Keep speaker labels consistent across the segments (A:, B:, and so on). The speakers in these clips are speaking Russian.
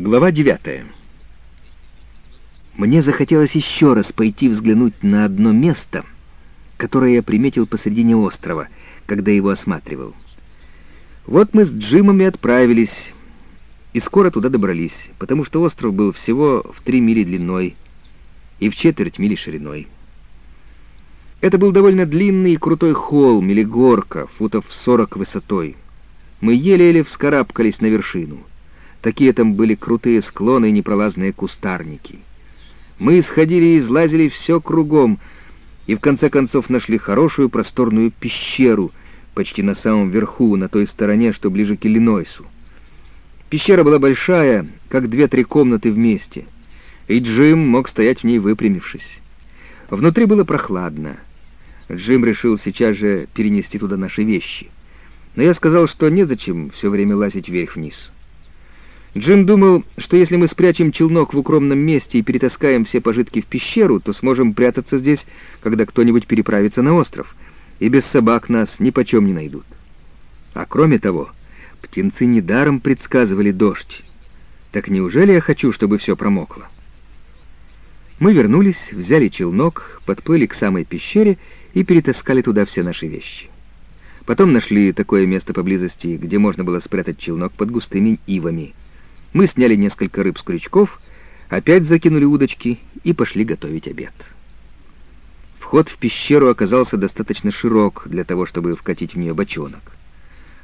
A: Глава девятая. Мне захотелось еще раз пойти взглянуть на одно место, которое я приметил посредине острова, когда его осматривал. Вот мы с Джимом и отправились, и скоро туда добрались, потому что остров был всего в три мили длиной и в четверть мили шириной. Это был довольно длинный и крутой холм или горка, футов сорок высотой. Мы еле-еле вскарабкались на вершину — Такие там были крутые склоны и непролазные кустарники. Мы исходили и излазили все кругом, и в конце концов нашли хорошую просторную пещеру, почти на самом верху, на той стороне, что ближе к Иллинойсу. Пещера была большая, как две-три комнаты вместе, и Джим мог стоять в ней выпрямившись. Внутри было прохладно. Джим решил сейчас же перенести туда наши вещи. Но я сказал, что незачем все время лазить вверх-вниз. Джим думал, что если мы спрячем челнок в укромном месте и перетаскаем все пожитки в пещеру, то сможем прятаться здесь, когда кто-нибудь переправится на остров, и без собак нас ни почем не найдут. А кроме того, птенцы недаром предсказывали дождь. Так неужели я хочу, чтобы все промокло? Мы вернулись, взяли челнок, подплыли к самой пещере и перетаскали туда все наши вещи. Потом нашли такое место поблизости, где можно было спрятать челнок под густыми ивами — мы сняли несколько рыб с крючков, опять закинули удочки и пошли готовить обед. Вход в пещеру оказался достаточно широк для того, чтобы вкатить в нее бочонок.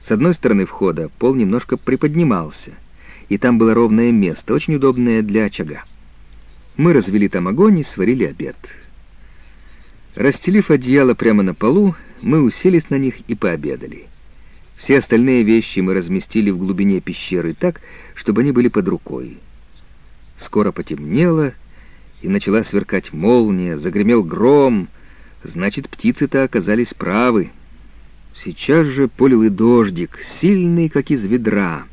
A: С одной стороны входа пол немножко приподнимался, и там было ровное место, очень удобное для очага. Мы развели там огонь и сварили обед. Расстелив одеяло прямо на полу, мы уселись на них и пообедали. Все остальные вещи мы разместили в глубине пещеры так, чтобы они были под рукой. Скоро потемнело, и начала сверкать молния, загремел гром. Значит, птицы-то оказались правы. Сейчас же полил и дождик, сильный, как из ведра.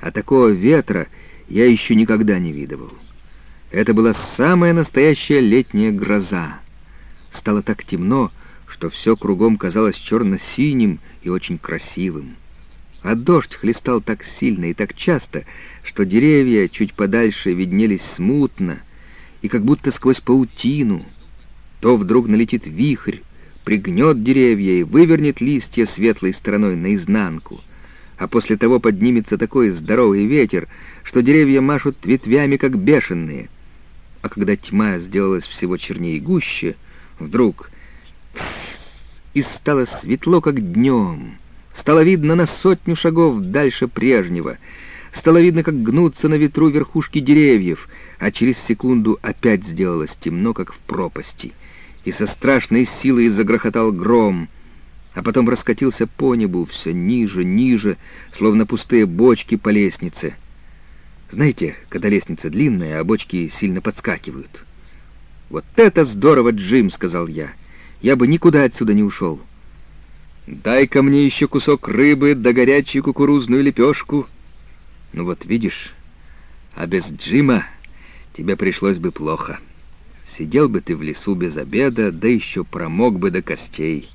A: А такого ветра я еще никогда не видывал. Это была самая настоящая летняя гроза. Стало так темно, что все кругом казалось черно-синим и очень красивым. А дождь хлестал так сильно и так часто, что деревья чуть подальше виднелись смутно и как будто сквозь паутину. То вдруг налетит вихрь, пригнет деревья и вывернет листья светлой стороной наизнанку, а после того поднимется такой здоровый ветер, что деревья машут ветвями, как бешеные. А когда тьма сделалась всего чернее и гуще, вдруг и стало светло, как днем. Стало видно на сотню шагов дальше прежнего. Стало видно, как гнутся на ветру верхушки деревьев, а через секунду опять сделалось темно, как в пропасти. И со страшной силой загрохотал гром, а потом раскатился по небу все ниже, ниже, словно пустые бочки по лестнице. Знаете, когда лестница длинная, а бочки сильно подскакивают. «Вот это здорово, Джим!» — сказал я я бы никуда отсюда не ушел. Дай-ка мне еще кусок рыбы да горячую кукурузную лепешку. Ну вот видишь, а без Джима тебе пришлось бы плохо. Сидел бы ты в лесу без обеда, да еще промок бы до костей.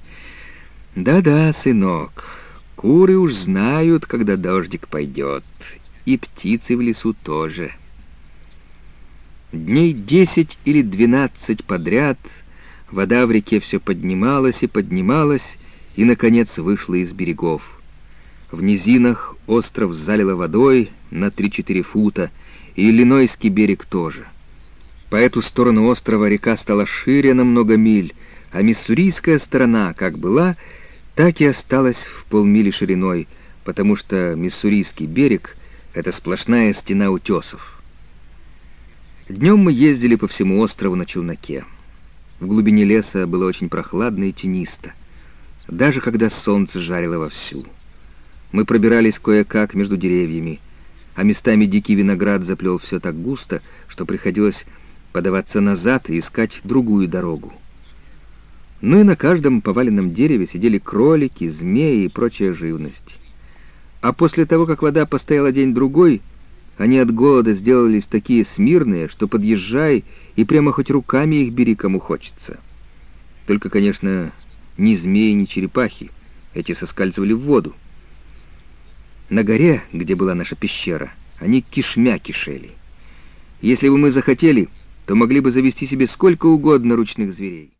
A: Да-да, сынок, куры уж знают, когда дождик пойдет, и птицы в лесу тоже. Дней десять или двенадцать подряд — Вода в реке все поднималась и поднималась, и, наконец, вышла из берегов. В низинах остров залило водой на 3-4 фута, и Иллинойский берег тоже. По эту сторону острова река стала шире на много миль, а миссурийская сторона, как была, так и осталась в полмили шириной, потому что миссурийский берег — это сплошная стена утесов. Днем мы ездили по всему острову на челноке. В глубине леса было очень прохладно и тенисто, даже когда солнце жарило вовсю. Мы пробирались кое-как между деревьями, а местами дикий виноград заплел все так густо, что приходилось подаваться назад и искать другую дорогу. Ну и на каждом поваленном дереве сидели кролики, змеи и прочая живность. А после того, как вода постояла день-другой, они от голода сделались такие смирные, что подъезжай и прямо хоть руками их бери, кому хочется. Только, конечно, ни змеи, ни черепахи. Эти соскальзывали в воду. На горе, где была наша пещера, Они кишмя кишели. Если бы мы захотели, то могли бы завести себе сколько угодно ручных зверей.